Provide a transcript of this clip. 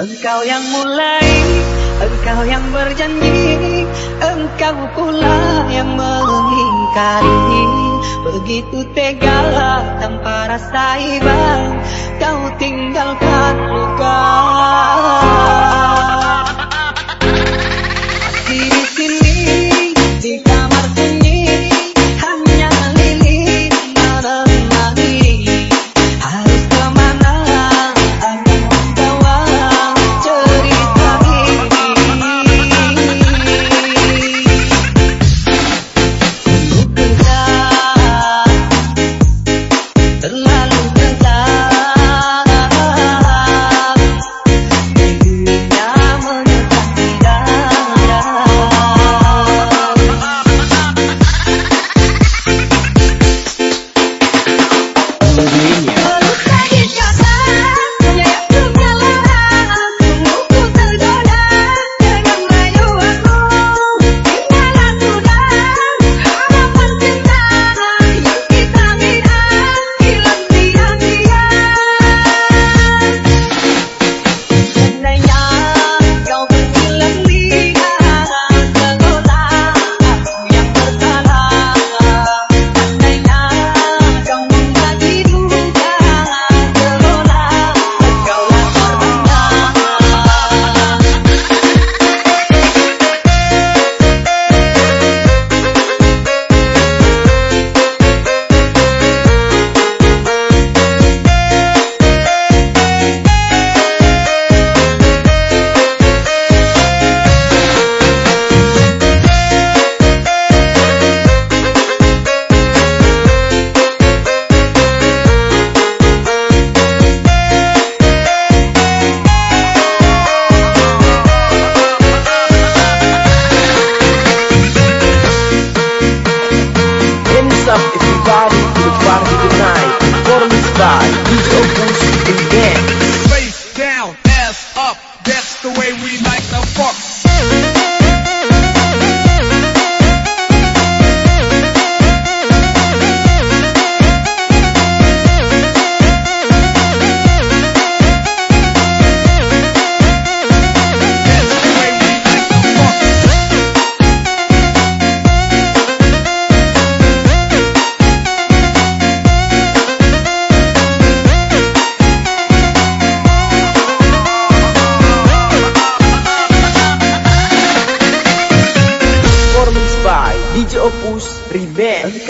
Engkau yang mulai, engkau yang berjanji Engkau pula yang mengingkari. Begitu tega tanpa rasa iba Kau tinggalkan luka Face down, ass up, that's the way we like